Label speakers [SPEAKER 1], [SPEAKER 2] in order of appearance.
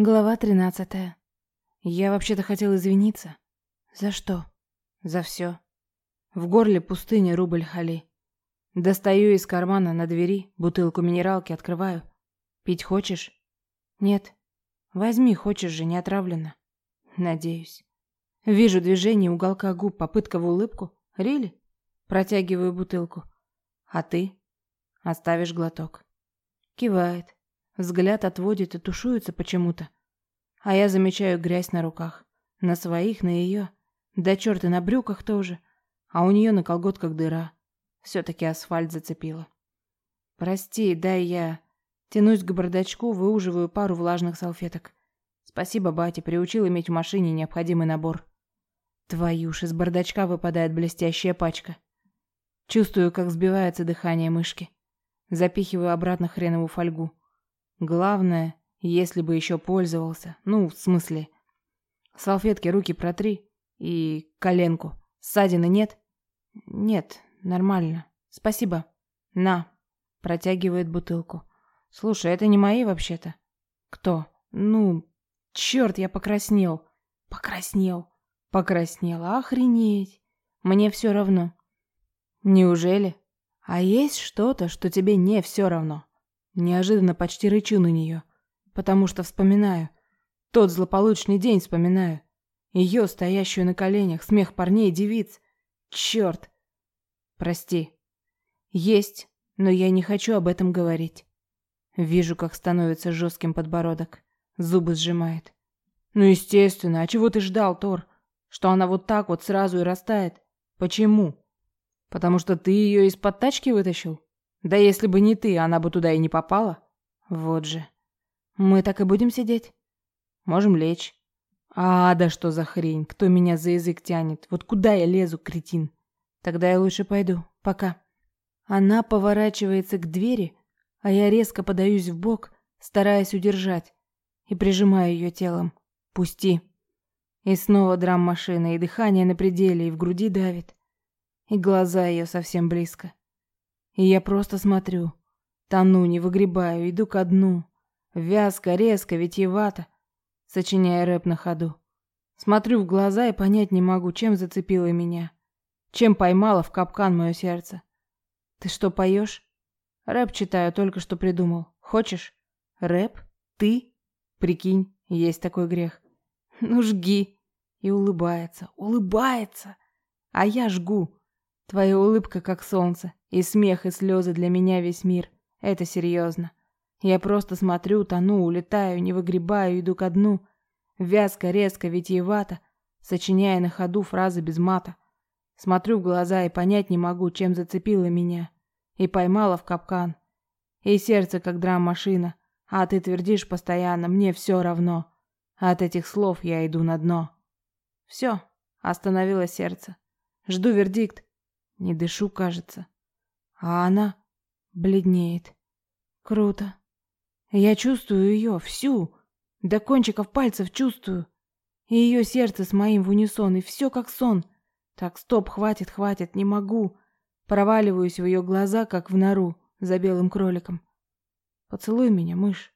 [SPEAKER 1] Глава тринадцатая. Я вообще-то хотел извиниться. За что? За все. В горле пустыни рубль хали. Достаю из кармана на двери бутылку минералки, открываю. Пить хочешь? Нет. Возьми, хочешь же, не отравлено. Надеюсь. Вижу движение уголка губ, попытка в улыбку. Рили? Протягиваю бутылку. А ты? Оставишь глоток. Кивает. Взгляд отводит и тушуется почему-то. А я замечаю грязь на руках. На своих, на ее. Да черт, и на брюках тоже. А у нее на колготках дыра. Все-таки асфальт зацепило. Прости, дай я... Тянусь к бардачку, выуживаю пару влажных салфеток. Спасибо, батя, приучил иметь в машине необходимый набор. Твою ж, из бардачка выпадает блестящая пачка. Чувствую, как сбивается дыхание мышки. Запихиваю обратно хреновую фольгу. Главное, если бы еще пользовался. Ну, в смысле. Салфетки руки протри. И коленку. Ссадины нет? Нет, нормально. Спасибо. На. Протягивает бутылку. Слушай, это не мои вообще-то. Кто? Ну, черт, я покраснел. Покраснел. Покраснел. Охренеть. Мне все равно. Неужели? А есть что-то, что тебе не все равно? Неожиданно почти рычу на нее, потому что вспоминаю. Тот злополучный день вспоминаю. Ее, стоящую на коленях, смех парней и девиц. Черт! Прости. Есть, но я не хочу об этом говорить. Вижу, как становится жестким подбородок. Зубы сжимает. Ну, естественно, а чего ты ждал, Тор? Что она вот так вот сразу и растает? Почему? Потому что ты ее из-под тачки вытащил? Да если бы не ты, она бы туда и не попала. Вот же. Мы так и будем сидеть? Можем лечь. А, да что за хрень? Кто меня за язык тянет? Вот куда я лезу, кретин? Тогда я лучше пойду. Пока. Она поворачивается к двери, а я резко подаюсь в бок, стараясь удержать, и прижимаю ее телом. Пусти. И снова драм-машина, и дыхание на пределе, и в груди давит. И глаза ее совсем близко. И я просто смотрю. Тону, не выгребаю, иду ко дну. Вязко, резко, витиевато. Сочиняя рэп на ходу. Смотрю в глаза и понять не могу, чем зацепила меня. Чем поймала в капкан мое сердце. Ты что, поешь? Рэп читаю, только что придумал. Хочешь? Рэп? Ты? Прикинь, есть такой грех. Ну, жги. И улыбается, улыбается. А я жгу. Твоя улыбка как солнце, и смех, и слезы для меня весь мир. Это серьезно. Я просто смотрю, тону, улетаю, не выгребаю, иду ко дну. Вязко, резко, витиевато, сочиняя на ходу фразы без мата. Смотрю в глаза и понять не могу, чем зацепила меня. И поймала в капкан. И сердце, как драм-машина. А ты твердишь постоянно, мне все равно. от этих слов я иду на дно. Все, остановило сердце. Жду вердикт. Не дышу, кажется. А она бледнеет. Круто. Я чувствую ее всю, до кончиков пальцев чувствую. И ее сердце с моим в унисон, и все как сон. Так, стоп, хватит, хватит, не могу. Проваливаюсь в ее глаза, как в нору за белым кроликом. Поцелуй меня, мышь.